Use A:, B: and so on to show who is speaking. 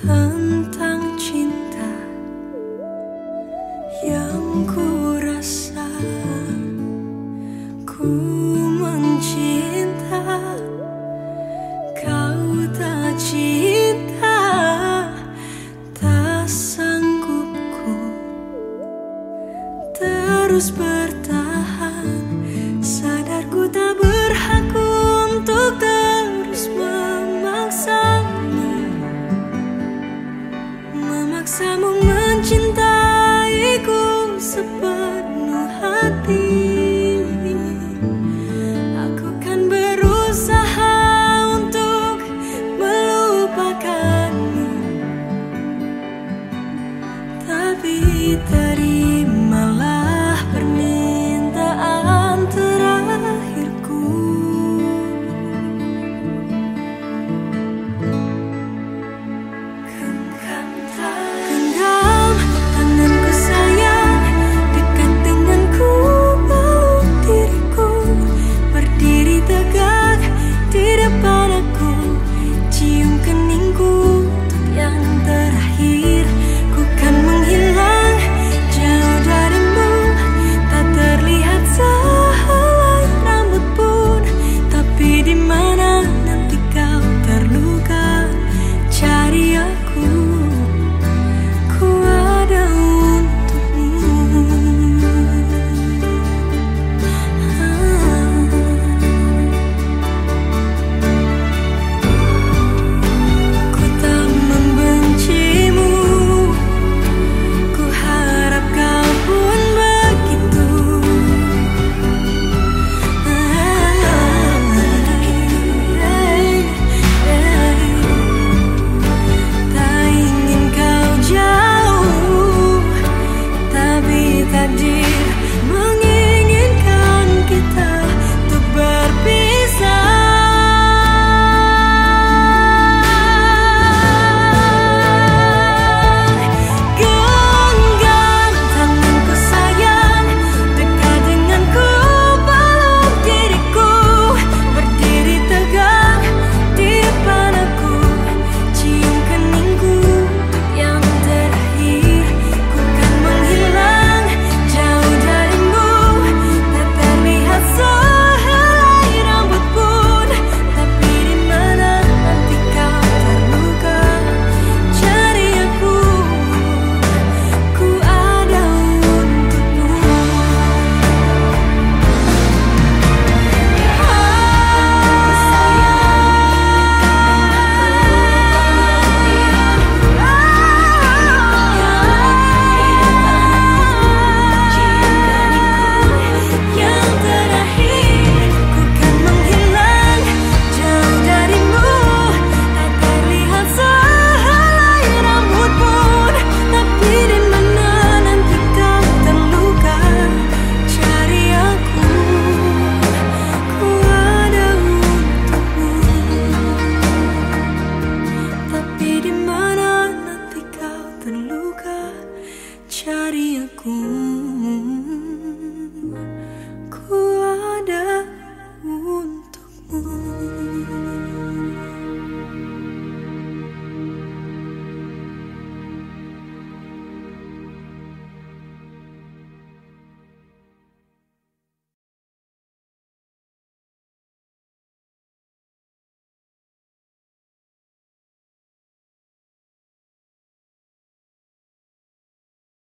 A: tentang cinta yang ku rasa ku mencinta. Kau tak cinta tak sanggup ku terus bertahan.